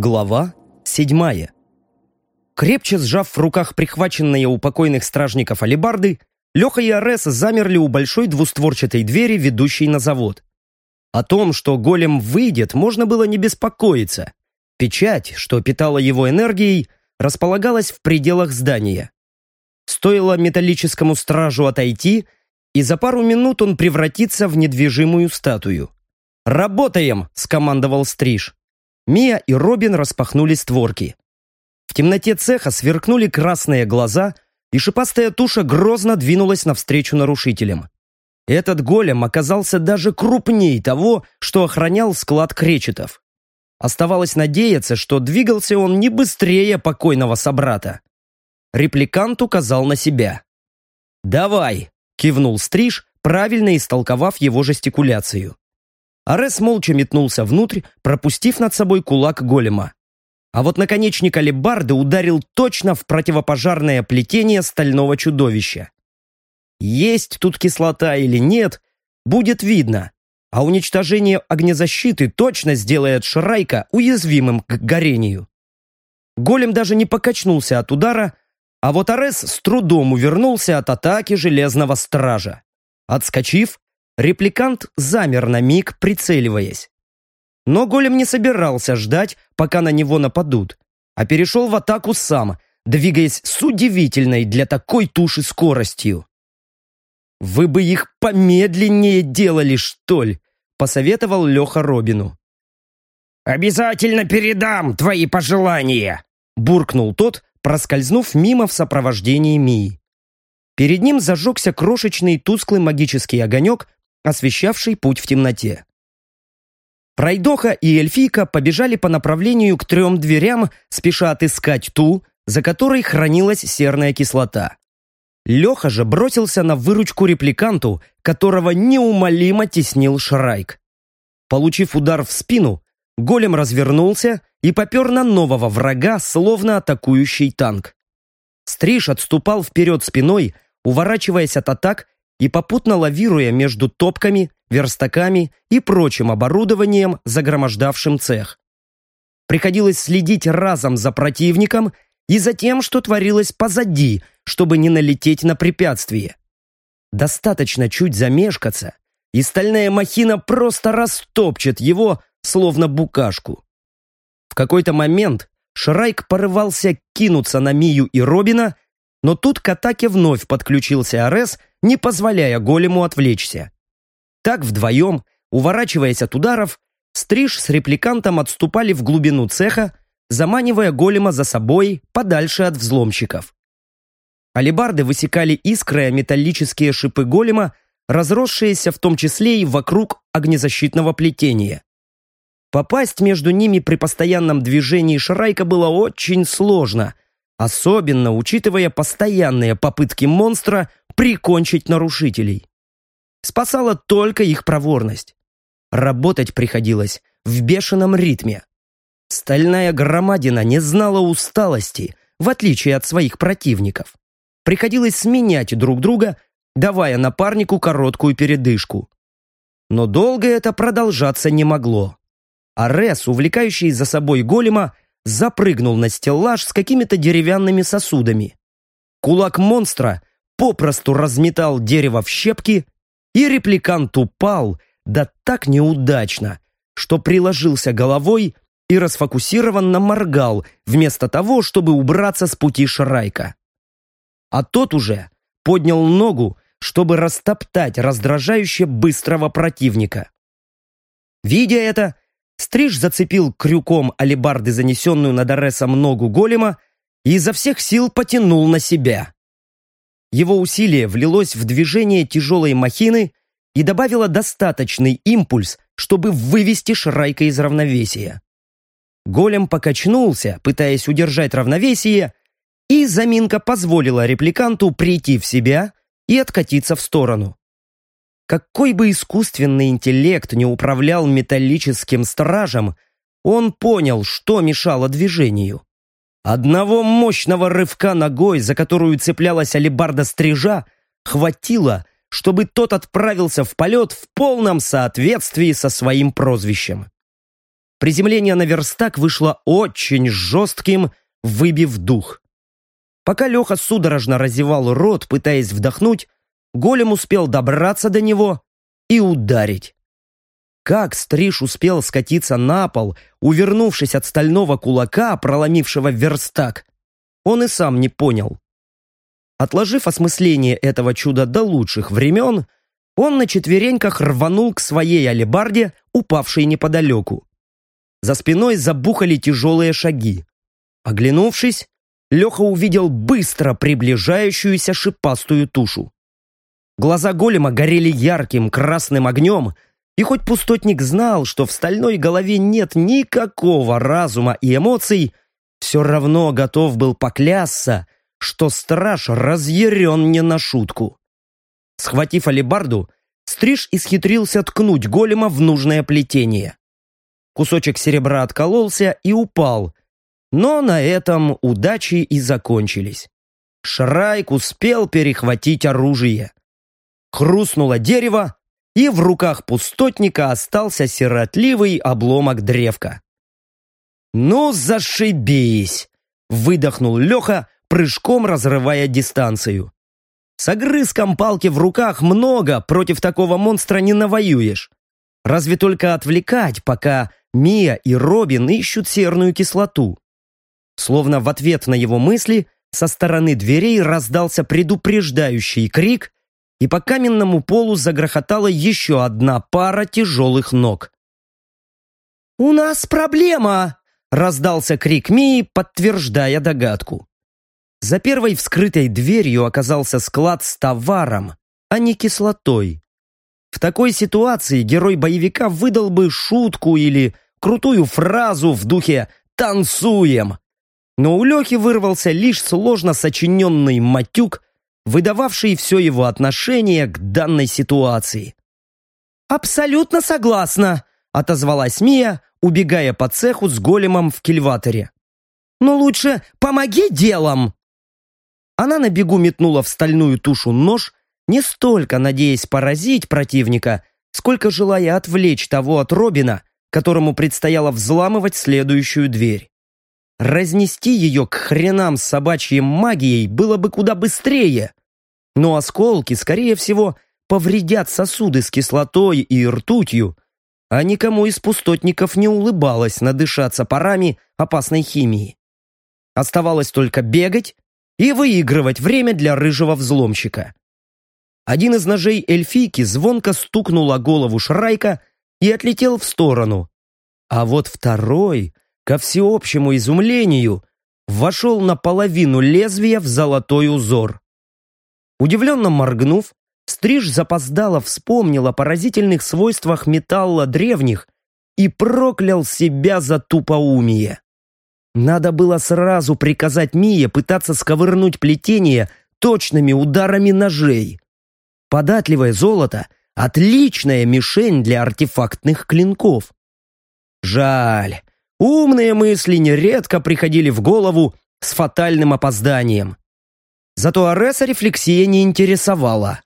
Глава седьмая. Крепче сжав в руках прихваченные у покойных стражников алебарды, Леха и Арес замерли у большой двустворчатой двери, ведущей на завод. О том, что голем выйдет, можно было не беспокоиться. Печать, что питала его энергией, располагалась в пределах здания. Стоило металлическому стражу отойти, и за пару минут он превратится в недвижимую статую. «Работаем!» – скомандовал Стриж. Мия и Робин распахнули створки. В темноте цеха сверкнули красные глаза, и шипастая туша грозно двинулась навстречу нарушителям. Этот голем оказался даже крупней того, что охранял склад кречетов. Оставалось надеяться, что двигался он не быстрее покойного собрата. Репликант указал на себя. «Давай!» – кивнул Стриж, правильно истолковав его жестикуляцию. Арес молча метнулся внутрь, пропустив над собой кулак голема. А вот наконечник алебарды ударил точно в противопожарное плетение стального чудовища. Есть тут кислота или нет, будет видно, а уничтожение огнезащиты точно сделает Шрайка уязвимым к горению. Голем даже не покачнулся от удара, а вот Арес с трудом увернулся от атаки Железного Стража. Отскочив, Репликант замер на миг, прицеливаясь. Но голем не собирался ждать, пока на него нападут, а перешел в атаку сам, двигаясь с удивительной для такой туши скоростью. «Вы бы их помедленнее делали, что ли?» — посоветовал Леха Робину. «Обязательно передам твои пожелания!» — буркнул тот, проскользнув мимо в сопровождении Мии. Перед ним зажегся крошечный тусклый магический огонек, освещавший путь в темноте. Пройдоха и эльфийка побежали по направлению к трем дверям, спеша отыскать ту, за которой хранилась серная кислота. Леха же бросился на выручку репликанту, которого неумолимо теснил Шрайк. Получив удар в спину, голем развернулся и попер на нового врага, словно атакующий танк. Стриж отступал вперед спиной, уворачиваясь от атак и попутно лавируя между топками, верстаками и прочим оборудованием, загромождавшим цех. Приходилось следить разом за противником и за тем, что творилось позади, чтобы не налететь на препятствие. Достаточно чуть замешкаться, и стальная махина просто растопчет его, словно букашку. В какой-то момент Шрайк порывался кинуться на Мию и Робина, но тут к атаке вновь подключился Арес не позволяя голему отвлечься. Так вдвоем, уворачиваясь от ударов, Стриж с репликантом отступали в глубину цеха, заманивая голема за собой подальше от взломщиков. Алибарды высекали искры о металлические шипы голема, разросшиеся в том числе и вокруг огнезащитного плетения. Попасть между ними при постоянном движении Шрайка было очень сложно, особенно учитывая постоянные попытки монстра прикончить нарушителей. Спасала только их проворность. Работать приходилось в бешеном ритме. Стальная громадина не знала усталости, в отличие от своих противников. Приходилось сменять друг друга, давая напарнику короткую передышку. Но долго это продолжаться не могло. Арес, увлекающий за собой голема, запрыгнул на стеллаж с какими-то деревянными сосудами. Кулак монстра попросту разметал дерево в щепки, и репликант упал, да так неудачно, что приложился головой и расфокусированно моргал, вместо того, чтобы убраться с пути Шрайка. А тот уже поднял ногу, чтобы растоптать раздражающе быстрого противника. Видя это, Стриж зацепил крюком алебарды занесенную над Аресом ногу голема и изо всех сил потянул на себя. Его усилие влилось в движение тяжелой махины и добавило достаточный импульс, чтобы вывести Шрайка из равновесия. Голем покачнулся, пытаясь удержать равновесие, и заминка позволила репликанту прийти в себя и откатиться в сторону. Какой бы искусственный интеллект не управлял металлическим стражем, он понял, что мешало движению. Одного мощного рывка ногой, за которую цеплялась алебарда стрижа, хватило, чтобы тот отправился в полет в полном соответствии со своим прозвищем. приземление на верстак вышло очень жестким, выбив дух. Пока Леха судорожно разевал рот, пытаясь вдохнуть, голем успел добраться до него и ударить. Как Стриж успел скатиться на пол, увернувшись от стального кулака, проломившего верстак, он и сам не понял. Отложив осмысление этого чуда до лучших времен, он на четвереньках рванул к своей алебарде, упавшей неподалеку. За спиной забухали тяжелые шаги. Оглянувшись, Леха увидел быстро приближающуюся шипастую тушу. Глаза голема горели ярким красным огнем, и хоть пустотник знал, что в стальной голове нет никакого разума и эмоций, все равно готов был поклясться, что страж разъярен не на шутку. Схватив алебарду, Стриж исхитрился ткнуть голема в нужное плетение. Кусочек серебра откололся и упал, но на этом удачи и закончились. Шрайк успел перехватить оружие. Хрустнуло дерево, и в руках пустотника остался сиротливый обломок древка. «Ну, зашибись!» — выдохнул Леха, прыжком разрывая дистанцию. С огрызком палки в руках много, против такого монстра не навоюешь. Разве только отвлекать, пока Мия и Робин ищут серную кислоту. Словно в ответ на его мысли со стороны дверей раздался предупреждающий крик, и по каменному полу загрохотала еще одна пара тяжелых ног. «У нас проблема!» — раздался крик Мии, подтверждая догадку. За первой вскрытой дверью оказался склад с товаром, а не кислотой. В такой ситуации герой боевика выдал бы шутку или крутую фразу в духе «танцуем». Но у Лехи вырвался лишь сложно сочиненный матюк, выдававший все его отношение к данной ситуации. «Абсолютно согласна», — отозвалась Мия, убегая по цеху с големом в кильваторе. «Но лучше помоги делом!» Она на бегу метнула в стальную тушу нож, не столько надеясь поразить противника, сколько желая отвлечь того от Робина, которому предстояло взламывать следующую дверь. Разнести ее к хренам с собачьей магией было бы куда быстрее, но осколки, скорее всего, повредят сосуды с кислотой и ртутью, а никому из пустотников не улыбалось надышаться парами опасной химии. Оставалось только бегать и выигрывать время для рыжего взломщика. Один из ножей эльфийки звонко стукнул о голову Шрайка и отлетел в сторону. А вот второй, ко всеобщему изумлению, вошел наполовину лезвия в золотой узор. Удивленно моргнув, Стриж запоздало вспомнил о поразительных свойствах металла древних и проклял себя за тупоумие. Надо было сразу приказать Мие пытаться сковырнуть плетение точными ударами ножей. Податливое золото — отличная мишень для артефактных клинков. Жаль, умные мысли нередко приходили в голову с фатальным опозданием. Зато Ареса рефлексия не интересовала.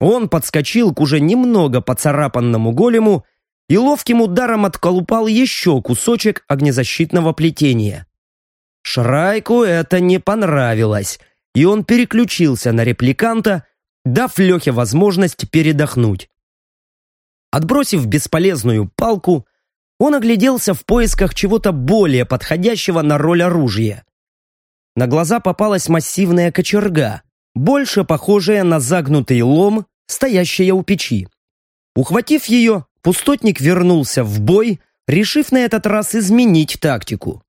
Он подскочил к уже немного поцарапанному голему и ловким ударом отколупал еще кусочек огнезащитного плетения. Шрайку это не понравилось, и он переключился на репликанта, дав Лехе возможность передохнуть. Отбросив бесполезную палку, он огляделся в поисках чего-то более подходящего на роль оружия. На глаза попалась массивная кочерга, больше похожая на загнутый лом, стоящая у печи. Ухватив ее, пустотник вернулся в бой, решив на этот раз изменить тактику.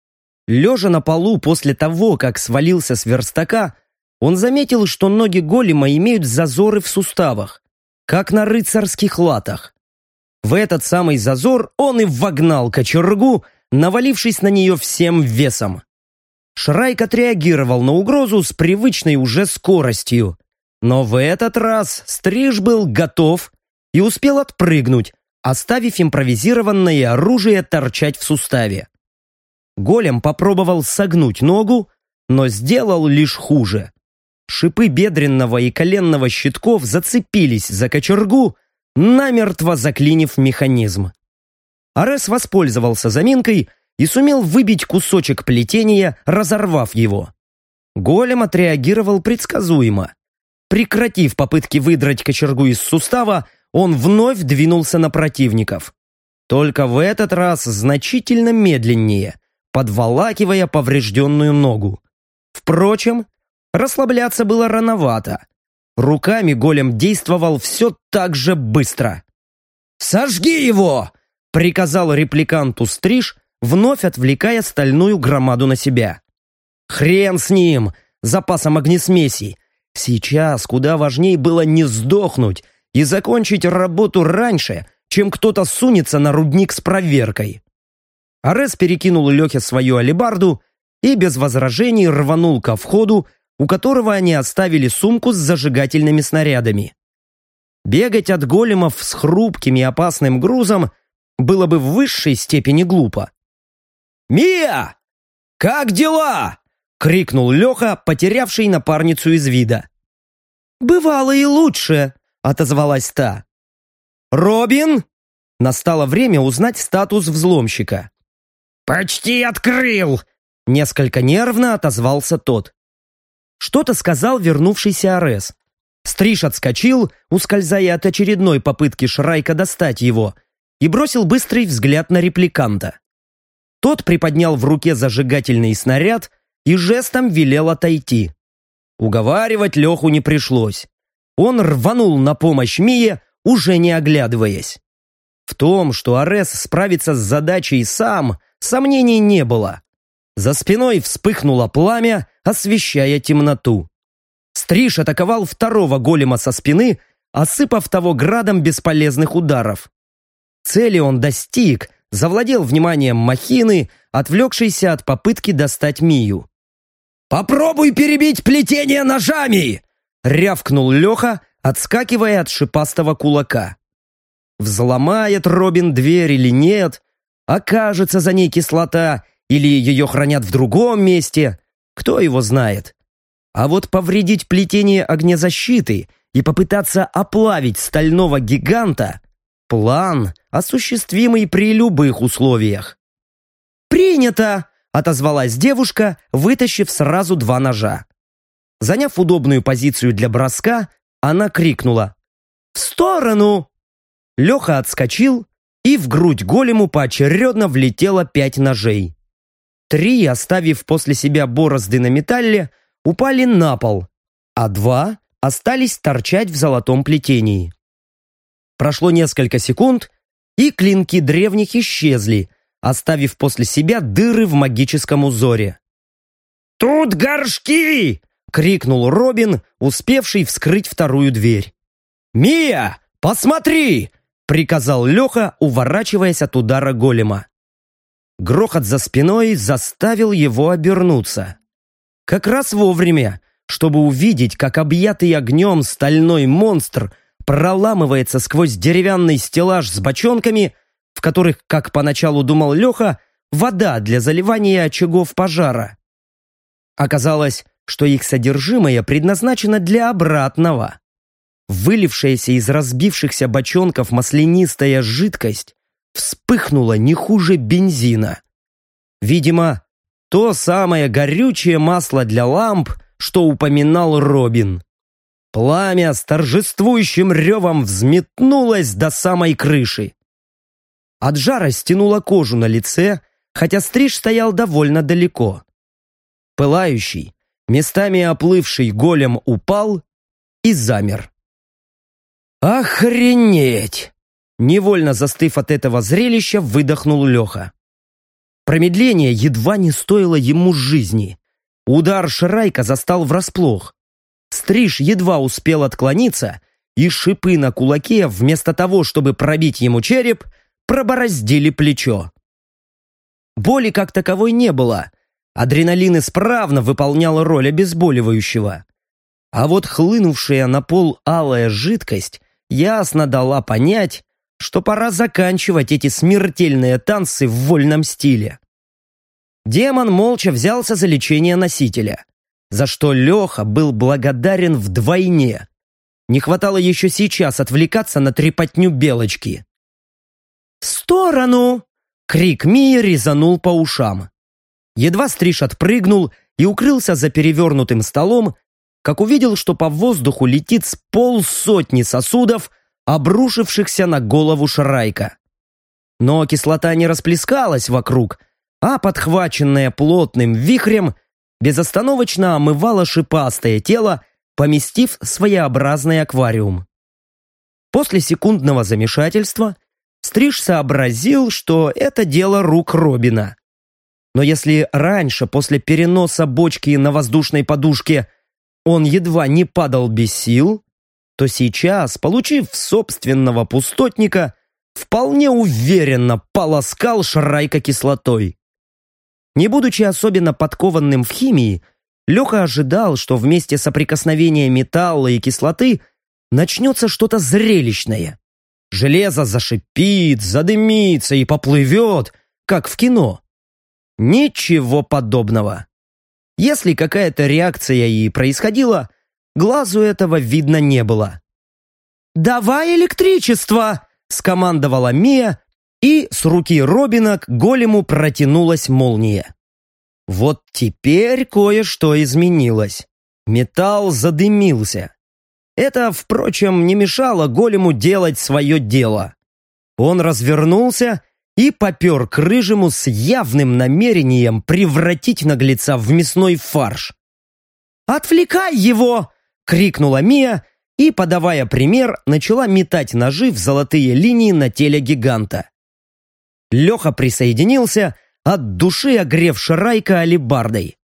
Лежа на полу после того, как свалился с верстака, он заметил, что ноги голема имеют зазоры в суставах, как на рыцарских латах. В этот самый зазор он и вогнал кочергу, навалившись на нее всем весом. Шрайк отреагировал на угрозу с привычной уже скоростью. Но в этот раз Стриж был готов и успел отпрыгнуть, оставив импровизированное оружие торчать в суставе. Голем попробовал согнуть ногу, но сделал лишь хуже. Шипы бедренного и коленного щитков зацепились за кочергу, намертво заклинив механизм. Арес воспользовался заминкой и сумел выбить кусочек плетения, разорвав его. Голем отреагировал предсказуемо. Прекратив попытки выдрать кочергу из сустава, он вновь двинулся на противников. Только в этот раз значительно медленнее, подволакивая поврежденную ногу. Впрочем, расслабляться было рановато. Руками голем действовал все так же быстро. «Сожги его!» — приказал репликанту Стриж, вновь отвлекая стальную громаду на себя. «Хрен с ним! Запасом огнесмеси! Сейчас куда важнее было не сдохнуть и закончить работу раньше, чем кто-то сунется на рудник с проверкой». Арес перекинул Лехе свою алебарду и без возражений рванул ко входу, у которого они оставили сумку с зажигательными снарядами. Бегать от големов с хрупким и опасным грузом было бы в высшей степени глупо. «Мия! Как дела?» — крикнул Леха, потерявший напарницу из вида. «Бывало и лучше», — отозвалась та. «Робин?» Настало время узнать статус взломщика. «Почти открыл!» Несколько нервно отозвался тот. Что-то сказал вернувшийся Арес. Стриж отскочил, ускользая от очередной попытки Шрайка достать его, и бросил быстрый взгляд на репликанта. Тот приподнял в руке зажигательный снаряд и жестом велел отойти. Уговаривать Леху не пришлось. Он рванул на помощь Мие, уже не оглядываясь. В том, что Арес справится с задачей сам, сомнений не было. За спиной вспыхнуло пламя, освещая темноту. Стриж атаковал второго голема со спины, осыпав того градом бесполезных ударов. Цели он достиг, завладел вниманием махины, отвлекшейся от попытки достать Мию. «Попробуй перебить плетение ножами!» — рявкнул Леха, отскакивая от шипастого кулака. Взломает Робин дверь или нет, окажется за ней кислота, или ее хранят в другом месте, кто его знает. А вот повредить плетение огнезащиты и попытаться оплавить стального гиганта – план, осуществимый при любых условиях. «Принято!» – отозвалась девушка, вытащив сразу два ножа. Заняв удобную позицию для броска, она крикнула «В сторону!». Леха отскочил, и в грудь голему поочередно влетело пять ножей. Три, оставив после себя борозды на металле, упали на пол, а два остались торчать в золотом плетении. Прошло несколько секунд, и клинки древних исчезли, оставив после себя дыры в магическом узоре. «Тут горшки!» — крикнул Робин, успевший вскрыть вторую дверь. «Мия, посмотри!» — приказал Леха, уворачиваясь от удара голема. Грохот за спиной заставил его обернуться. Как раз вовремя, чтобы увидеть, как объятый огнем стальной монстр проламывается сквозь деревянный стеллаж с бочонками, в которых, как поначалу думал Леха, вода для заливания очагов пожара. Оказалось, что их содержимое предназначено для обратного. Вылившаяся из разбившихся бочонков маслянистая жидкость вспыхнула не хуже бензина. Видимо, то самое горючее масло для ламп, что упоминал Робин. Пламя с торжествующим ревом взметнулось до самой крыши. От жара стянуло кожу на лице, хотя стриж стоял довольно далеко. Пылающий, местами оплывший голем упал и замер. «Охренеть!» Невольно застыв от этого зрелища, выдохнул Леха. Промедление едва не стоило ему жизни. Удар Шрайка застал врасплох. Стриж едва успел отклониться, и шипы на кулаке, вместо того, чтобы пробить ему череп, пробороздили плечо. Боли как таковой не было. Адреналин исправно выполнял роль обезболивающего. А вот хлынувшая на пол алая жидкость ясно дала понять, что пора заканчивать эти смертельные танцы в вольном стиле. Демон молча взялся за лечение носителя, за что Леха был благодарен вдвойне. Не хватало еще сейчас отвлекаться на трепотню белочки. «В сторону!» Крик Мии резанул по ушам. Едва Стриж отпрыгнул и укрылся за перевернутым столом, как увидел, что по воздуху летит с полсотни сосудов, обрушившихся на голову Шрайка. Но кислота не расплескалась вокруг, а подхваченная плотным вихрем безостановочно омывала шипастое тело, поместив своеобразный аквариум. После секундного замешательства Стриж сообразил, что это дело рук Робина. Но если раньше, после переноса бочки на воздушной подушке, он едва не падал без сил, то сейчас, получив собственного пустотника, вполне уверенно полоскал Шрайка кислотой. Не будучи особенно подкованным в химии, Леха ожидал, что вместе соприкосновения металла и кислоты начнется что-то зрелищное. Железо зашипит, задымится и поплывет, как в кино. Ничего подобного. Если какая-то реакция и происходила, глазу этого видно не было. «Давай электричество!» – скомандовала Мия, и с руки Робина к голему протянулась молния. Вот теперь кое-что изменилось. Металл задымился. Это, впрочем, не мешало голему делать свое дело. Он развернулся и попер к рыжему с явным намерением превратить наглеца в мясной фарш. «Отвлекай его!» — крикнула Мия и, подавая пример, начала метать ножи в золотые линии на теле гиганта. Леха присоединился, от души огрев Шарайка алебардой.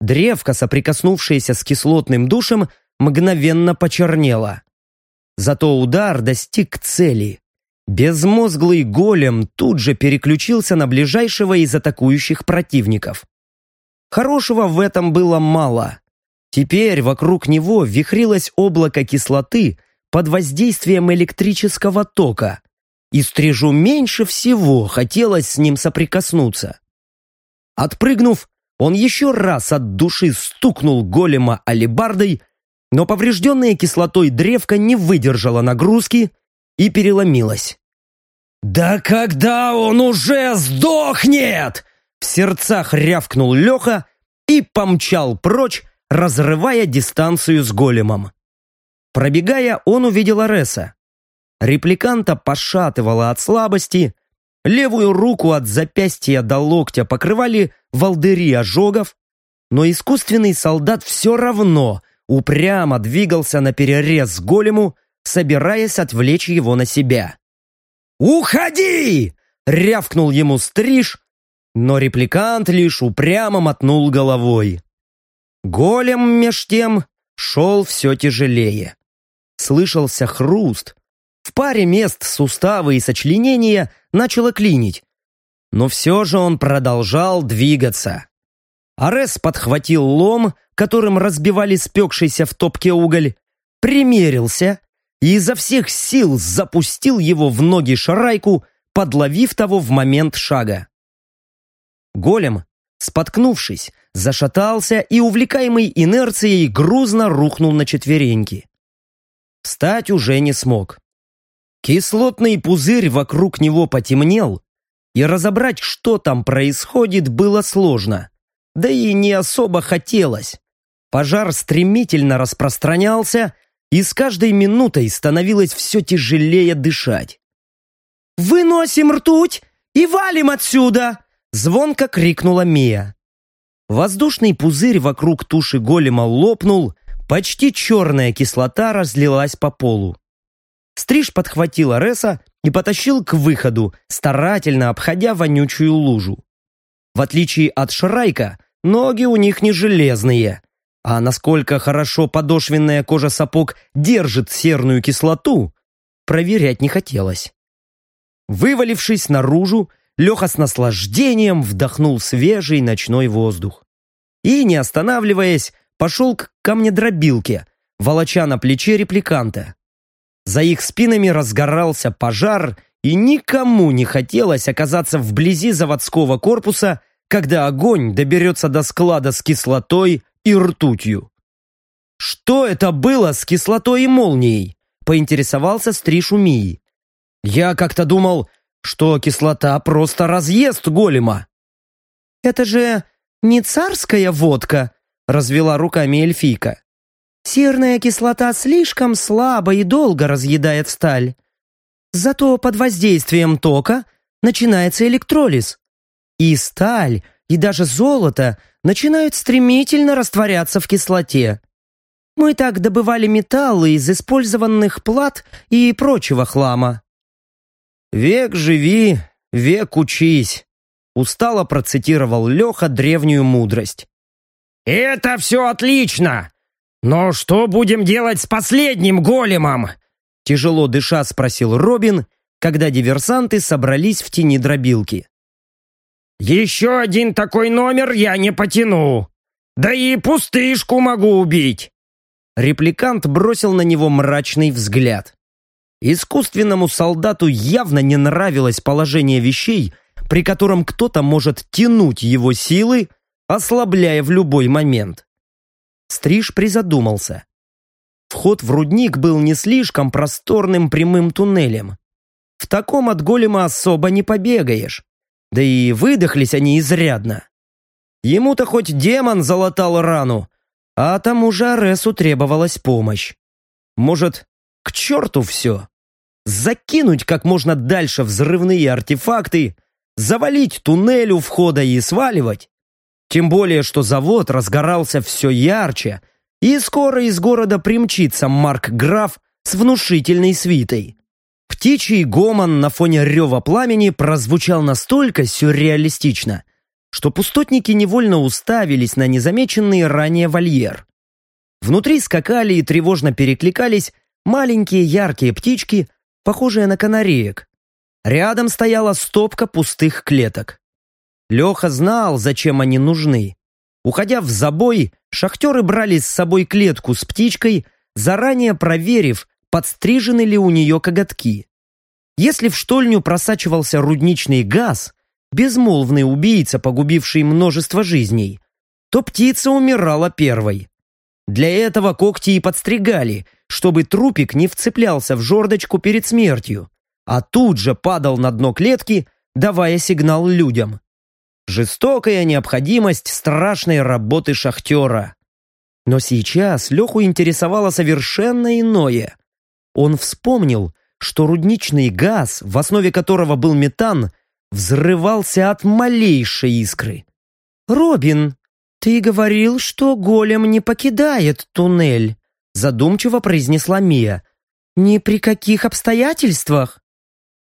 Древко, соприкоснувшееся с кислотным душем, мгновенно почернело. Зато удар достиг цели. Безмозглый голем тут же переключился на ближайшего из атакующих противников. Хорошего в этом было мало. Теперь вокруг него вихрилось облако кислоты под воздействием электрического тока, и стрижу меньше всего хотелось с ним соприкоснуться. Отпрыгнув, он еще раз от души стукнул голема алебардой, но поврежденная кислотой древко не выдержала нагрузки и переломилась. «Да когда он уже сдохнет!» В сердцах рявкнул Леха и помчал прочь, разрывая дистанцию с големом. Пробегая, он увидел Ареса. Репликанта пошатывало от слабости, левую руку от запястья до локтя покрывали волдыри ожогов, но искусственный солдат все равно упрямо двигался на перерез голему, собираясь отвлечь его на себя. «Уходи!» — рявкнул ему стриж, но репликант лишь упрямо мотнул головой. Голем, меж тем, шел все тяжелее. Слышался хруст, в паре мест суставы и сочленения начало клинить. Но все же он продолжал двигаться. Арес подхватил лом, которым разбивали спекшийся в топке уголь, примерился и изо всех сил запустил его в ноги шарайку, подловив того в момент шага. Голем, споткнувшись, зашатался и, увлекаемый инерцией, грузно рухнул на четвереньки. Встать уже не смог. Кислотный пузырь вокруг него потемнел, и разобрать, что там происходит, было сложно. Да и не особо хотелось. Пожар стремительно распространялся, и с каждой минутой становилось все тяжелее дышать. «Выносим ртуть и валим отсюда!» Звонко крикнула Мия. Воздушный пузырь вокруг туши голема лопнул, почти черная кислота разлилась по полу. Стриж подхватил Ареса и потащил к выходу, старательно обходя вонючую лужу. В отличие от Шрайка, ноги у них не железные. А насколько хорошо подошвенная кожа сапог держит серную кислоту, проверять не хотелось. Вывалившись наружу, Леха с наслаждением вдохнул свежий ночной воздух. И, не останавливаясь, пошел к камнедробилке, волоча на плече репликанта. За их спинами разгорался пожар, и никому не хотелось оказаться вблизи заводского корпуса, когда огонь доберется до склада с кислотой и ртутью. «Что это было с кислотой и молнией?» — поинтересовался Стриж. «Я как-то думал, что кислота просто разъест голема. «Это же не царская водка», — развела руками эльфийка. «Серная кислота слишком слабо и долго разъедает сталь. Зато под воздействием тока начинается электролиз. И сталь, и даже золото начинают стремительно растворяться в кислоте. Мы так добывали металлы из использованных плат и прочего хлама. «Век живи, век учись», — устало процитировал Леха древнюю мудрость. «Это все отлично! Но что будем делать с последним големом?» Тяжело дыша спросил Робин, когда диверсанты собрались в тени дробилки. «Еще один такой номер я не потяну. Да и пустышку могу убить. Репликант бросил на него мрачный взгляд. Искусственному солдату явно не нравилось положение вещей, при котором кто-то может тянуть его силы, ослабляя в любой момент. Стриж призадумался. Вход в рудник был не слишком просторным прямым туннелем. В таком от голема особо не побегаешь. Да и выдохлись они изрядно. Ему-то хоть демон залатал рану, а тому же Аресу требовалась помощь. Может, к черту все? Закинуть как можно дальше взрывные артефакты, завалить туннель у входа и сваливать? Тем более, что завод разгорался все ярче, и скоро из города примчится Марк Граф с внушительной свитой. Птичий гомон на фоне рева пламени прозвучал настолько сюрреалистично, что пустотники невольно уставились на незамеченный ранее вольер. Внутри скакали и тревожно перекликались маленькие яркие птички, похожие на канареек. Рядом стояла стопка пустых клеток. Леха знал, зачем они нужны. Уходя в забой, шахтеры брали с собой клетку с птичкой, заранее проверив, подстрижены ли у нее коготки. Если в штольню просачивался рудничный газ, безмолвный убийца, погубивший множество жизней, то птица умирала первой. Для этого когти и подстригали, чтобы трупик не вцеплялся в жердочку перед смертью, а тут же падал на дно клетки, давая сигнал людям. Жестокая необходимость страшной работы шахтера. Но сейчас Леху интересовало совершенно иное. Он вспомнил, что рудничный газ, в основе которого был метан, взрывался от малейшей искры. «Робин, ты говорил, что голем не покидает туннель», задумчиво произнесла Мия. «Ни при каких обстоятельствах?»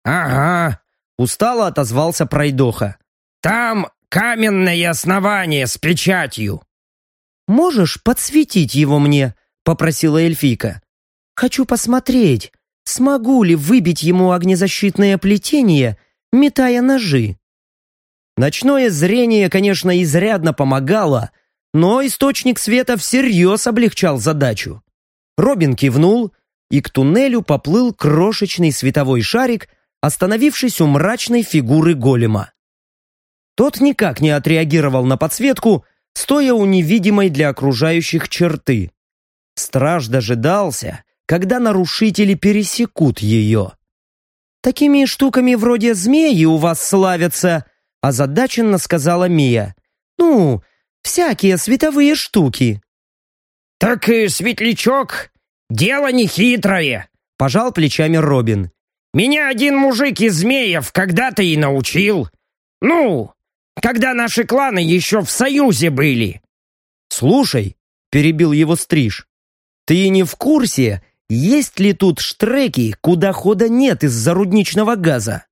«Ага», устало отозвался Пройдоха. «Там каменное основание с печатью». «Можешь подсветить его мне?» попросила эльфийка. «Хочу посмотреть, смогу ли выбить ему огнезащитное плетение метая ножи. Ночное зрение, конечно, изрядно помогало, но источник света всерьез облегчал задачу. Робин кивнул, и к туннелю поплыл крошечный световой шарик, остановившись у мрачной фигуры голема. Тот никак не отреагировал на подсветку, стоя у невидимой для окружающих черты. Страж дожидался, когда нарушители пересекут ее. «Такими штуками вроде змеи у вас славятся», озадаченно сказала Мия. «Ну, всякие световые штуки». «Так светлячок, дело нехитрое», пожал плечами Робин. «Меня один мужик из змеев когда-то и научил. Ну, когда наши кланы еще в союзе были». «Слушай», — перебил его Стриж, «ты не в курсе, есть ли тут штреки, куда хода нет из-за рудничного газа?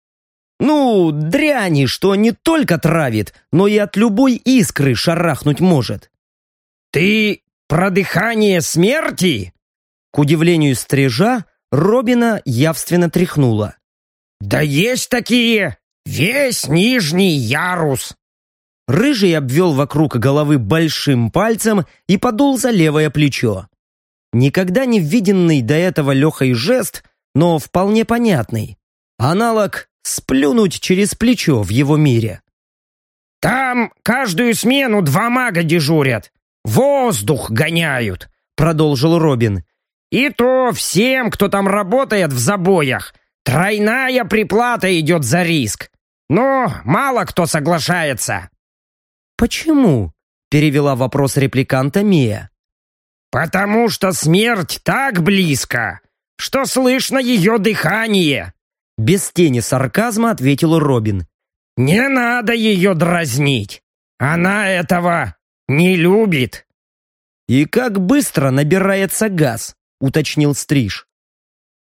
Ну, дряни, что не только травит, но и от любой искры шарахнуть может. Ты про дыхание смерти? К удивлению стрижа, Робина явственно тряхнула. Да есть такие! Весь нижний ярус! Рыжий обвел вокруг головы большим пальцем и подул за левое плечо. Никогда не виденный до этого Лехой жест, но вполне понятный. Аналог «сплюнуть через плечо» в его мире. «Там каждую смену два мага дежурят. Воздух гоняют», — продолжил Робин. «И то всем, кто там работает в забоях, Тройная приплата идет за риск. Но мало кто соглашается. «Почему?» — перевела вопрос репликанта Мия. «Потому что смерть так близко, что слышно ее дыхание!» Без тени сарказма ответил Робин. «Не надо ее дразнить! Она этого не любит!» «И как быстро набирается газ?» — уточнил Стриж.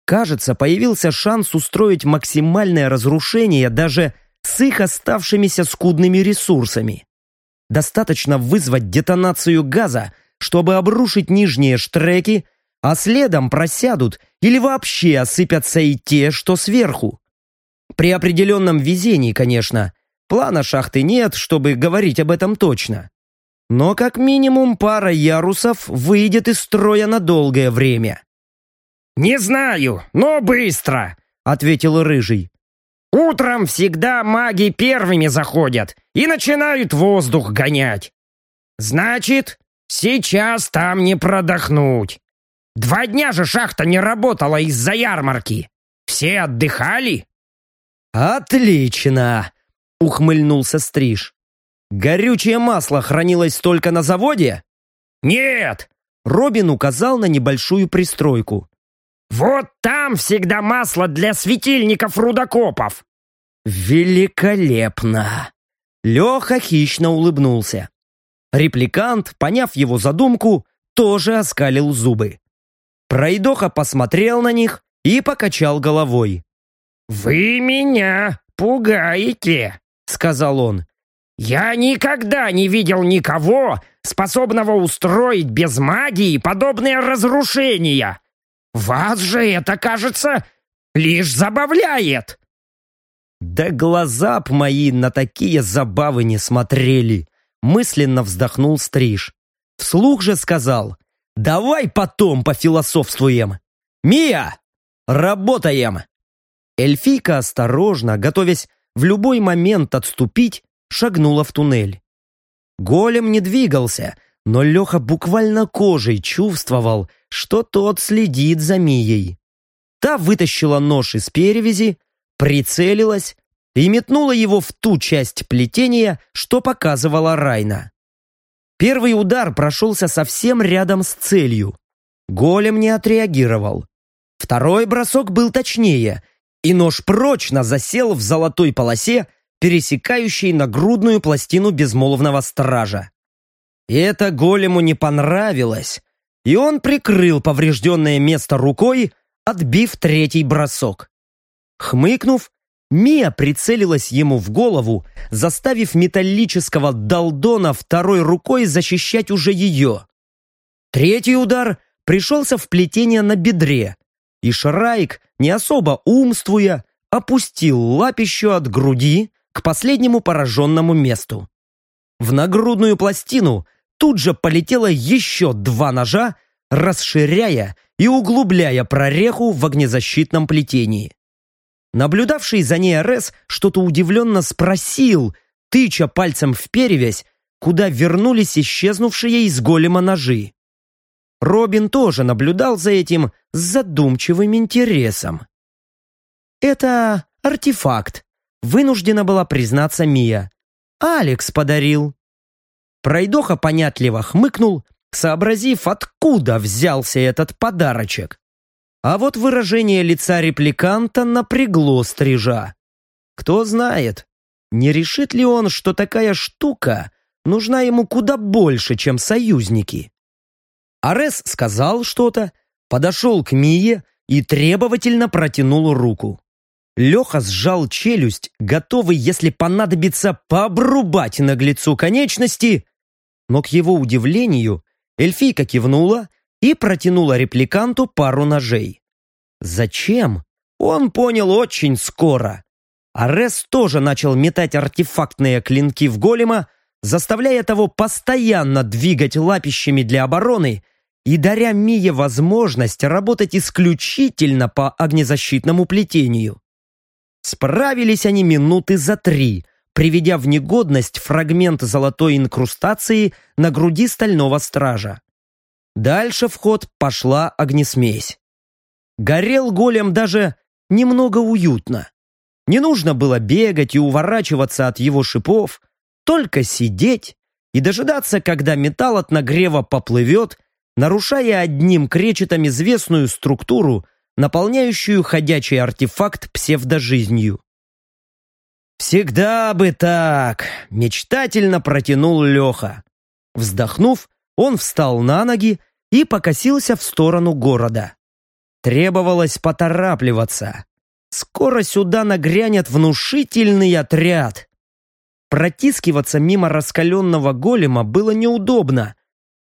Кажется, появился шанс устроить максимальное разрушение даже с их оставшимися скудными ресурсами. Достаточно вызвать детонацию газа, чтобы обрушить нижние штреки, а следом просядут или вообще осыпятся и те, что сверху. При определенном везении, конечно. Плана шахты нет, чтобы говорить об этом точно. Но как минимум пара ярусов выйдет из строя на долгое время. «Не знаю, но быстро», — ответил Рыжий. «Утром всегда маги первыми заходят и начинают воздух гонять. Значит, сейчас там не продохнуть. Два дня же шахта не работала из-за ярмарки. Все отдыхали?» «Отлично!» — ухмыльнулся Стриж. «Горючее масло хранилось только на заводе?» «Нет!» — Робин указал на небольшую пристройку. «Вот там всегда масло для светильников рудокопов!» «Великолепно!» Леха хищно улыбнулся. Репликант, поняв его задумку, тоже оскалил зубы. Пройдоха посмотрел на них и покачал головой. «Вы меня пугаете», — сказал он. «Я никогда не видел никого, способного устроить без магии подобные разрушения. Вас же это, кажется, лишь забавляет». «Да глаза б мои на такие забавы не смотрели», — мысленно вздохнул Стриж. Вслух же сказал, Давай потом пофилософствуем. Мия, работаем!» Эльфийка осторожно, готовясь в любой момент отступить, шагнула в туннель. Голем не двигался, но Леха буквально кожей чувствовал, что тот следит за Мией. Та вытащила нож из перевязи, прицелилась и метнула его в ту часть плетения, что показывала Райна. Первый удар прошелся совсем рядом с целью. Голем не отреагировал. Второй бросок был точнее, и нож прочно засел в золотой полосе, пересекающей нагрудную пластину безмолвного стража. И это голему не понравилось, и он прикрыл поврежденное место рукой, отбив третий бросок. Хмыкнув, Мия прицелилась ему в голову, заставив металлического долдона второй рукой защищать уже ее. Третий удар пришелся в плетение на бедре, и Шрайк, не особо умствуя, опустил лапищу от груди к последнему пораженному месту. В нагрудную пластину тут же полетело еще два ножа, расширяя и углубляя прореху в огнезащитном плетении. Наблюдавший за ней Арес что-то удивленно спросил, тыча пальцем в перевязь, куда вернулись исчезнувшие из голема ножи. Робин тоже наблюдал за этим с задумчивым интересом. «Это артефакт», — вынуждена была признаться Мия. «Алекс подарил». Пройдоха понятливо хмыкнул, сообразив, откуда взялся этот подарочек. А вот выражение лица репликанта напрягло стрижа. Кто знает, не решит ли он, что такая штука нужна ему куда больше, чем союзники. Арес сказал что-то, подошел к Мие и требовательно протянул руку. Леха сжал челюсть, готовый, если понадобится, пообрубать наглецу конечности, но к его удивлению эльфийка кивнула и протянула репликанту пару ножей. Зачем? Он понял очень скоро. Арес тоже начал метать артефактные клинки в голема, заставляя того постоянно двигать лапищами для обороны и даря Мие возможность работать исключительно по огнезащитному плетению. Справились они минуты за три, приведя в негодность фрагмент золотой инкрустации на груди стального стража. Дальше в ход пошла огнесмесь. Горел голем даже немного уютно. Не нужно было бегать и уворачиваться от его шипов, только сидеть и дожидаться, когда металл от нагрева поплывет, нарушая одним кречетом известную структуру, наполняющую ходячий артефакт псевдожизнью. «Всегда бы так!» — мечтательно протянул Леха. Вздохнув, он встал на ноги и покосился в сторону города. Требовалось поторапливаться. Скоро сюда нагрянет внушительный отряд. Протискиваться мимо раскаленного голема было неудобно.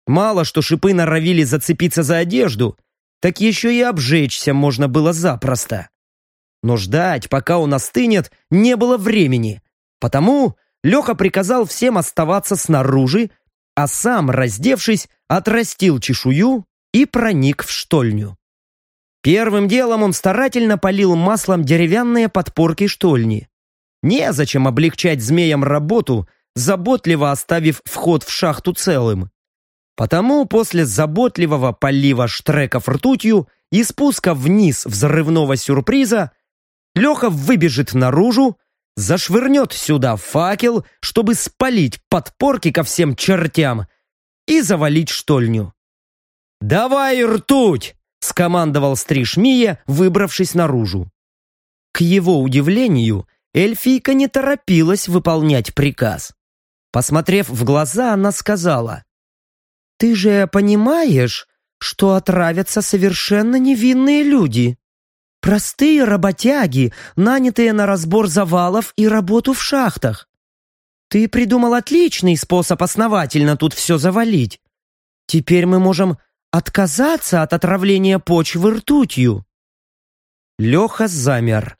Мало что шипы норовили зацепиться за одежду, так еще и обжечься можно было запросто. Но ждать, пока он остынет, не было времени. Потому Леха приказал всем оставаться снаружи, а сам, раздевшись, отрастил чешую и проник в штольню. Первым делом он старательно полил маслом деревянные подпорки штольни. Незачем облегчать змеям работу, заботливо оставив вход в шахту целым. Потому после заботливого полива штреков ртутью и спуска вниз взрывного сюрприза Леха выбежит наружу, зашвырнет сюда факел, чтобы спалить подпорки ко всем чертям и завалить штольню. «Давай ртуть!» — скомандовал Стриж Мия, выбравшись наружу. К его удивлению, эльфийка не торопилась выполнять приказ. Посмотрев в глаза, она сказала, «Ты же понимаешь, что отравятся совершенно невинные люди? Простые работяги, нанятые на разбор завалов и работу в шахтах. Ты придумал отличный способ основательно тут все завалить. Теперь мы можем отказаться от отравления почвы ртутью. Леха замер.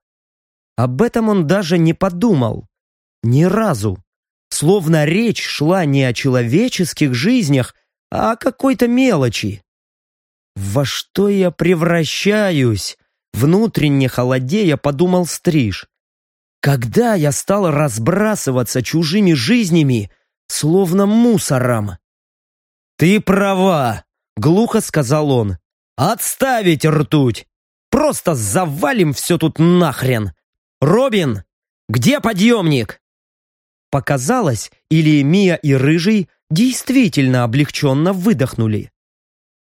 Об этом он даже не подумал. Ни разу. Словно речь шла не о человеческих жизнях, а о какой-то мелочи. «Во что я превращаюсь?» Внутренне холодея подумал Стриж. «Когда я стал разбрасываться чужими жизнями, словно мусором?» «Ты права!» Глухо сказал он. «Отставить ртуть! Просто завалим все тут нахрен! Робин, где подъемник?» Показалось, или Мия и Рыжий действительно облегченно выдохнули.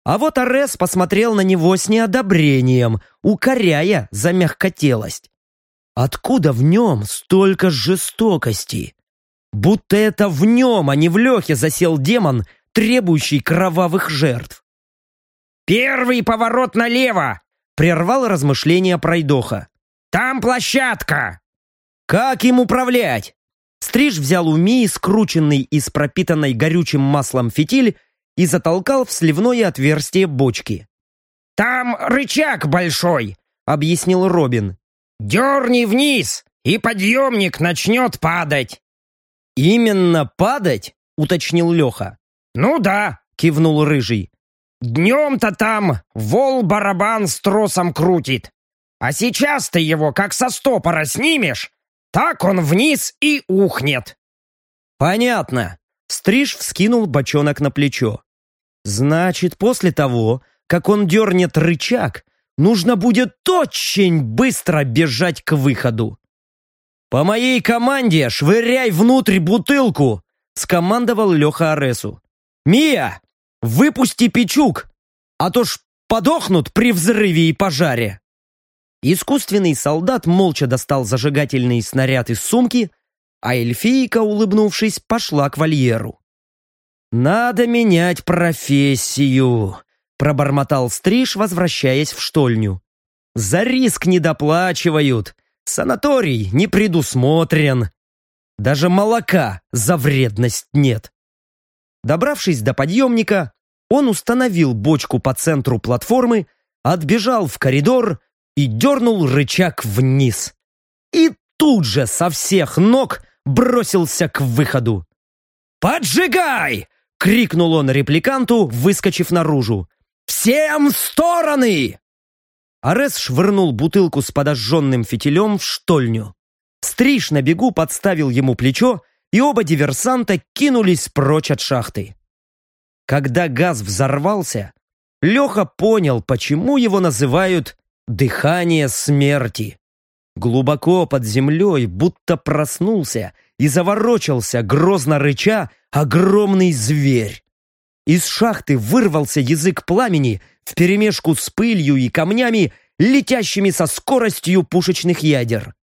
А вот Арес посмотрел на него с неодобрением, укоряя за мягкотелость. Откуда в нем столько жестокости? Будто это в нем, а не в Лехе засел демон, требующий кровавых жертв. «Первый поворот налево!» — прервал размышления пройдоха. «Там площадка!» «Как им управлять?» Стриж взял у Мии скрученный из пропитанной горючим маслом фитиль и затолкал в сливное отверстие бочки. «Там рычаг большой!» — объяснил Робин. «Дерни вниз, и подъемник начнет падать!» «Именно падать?» — уточнил Леха. «Ну да», — кивнул Рыжий. Днем-то там вол-барабан с тросом крутит. А сейчас ты его как со стопора снимешь, так он вниз и ухнет. Понятно. Стриж вскинул бочонок на плечо. Значит, после того, как он дернет рычаг, нужно будет очень быстро бежать к выходу. «По моей команде швыряй внутрь бутылку!» — скомандовал Леха Аресу. «Мия, Выпусти печук, а то ж подохнут при взрыве и пожаре!» Искусственный солдат молча достал зажигательный снаряд из сумки, а эльфийка, улыбнувшись, пошла к вольеру. «Надо менять профессию», — пробормотал Стриж, возвращаясь в штольню. «За риск не доплачивают, санаторий не предусмотрен. Даже молока за вредность нет». Добравшись до подъемника, он установил бочку по центру платформы, отбежал в коридор и дернул рычаг вниз. И тут же со всех ног бросился к выходу. «Поджигай!» — крикнул он репликанту, выскочив наружу. «Всем в стороны!» Арес швырнул бутылку с подожженным фитилем в штольню. Стриж на бегу подставил ему плечо и оба диверсанта кинулись прочь от шахты. Когда газ взорвался, Леха понял, почему его называют «дыхание смерти». Глубоко под землей будто проснулся и заворочился, грозно рыча, огромный зверь. Из шахты вырвался язык пламени вперемешку с пылью и камнями, летящими со скоростью пушечных ядер.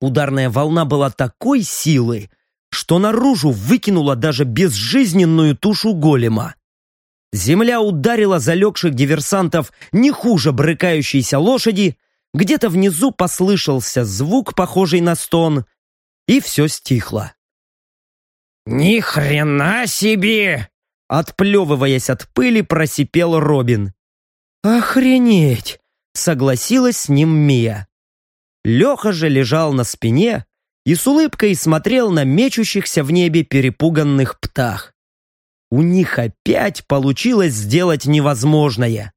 Ударная волна была такой силы, что наружу выкинула даже безжизненную тушу голема. Земля ударила залегших диверсантов не хуже брыкающейся лошади, где-то внизу послышался звук, похожий на стон, и все стихло. «Ни хрена себе!» Отплевываясь от пыли, просипел Робин. «Охренеть!» — согласилась с ним Мия. Леха же лежал на спине и с улыбкой смотрел на мечущихся в небе перепуганных птах. У них опять получилось сделать невозможное.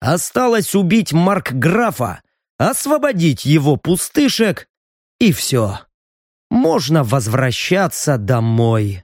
Осталось убить Марк Графа, освободить его пустышек, и все. Можно возвращаться домой.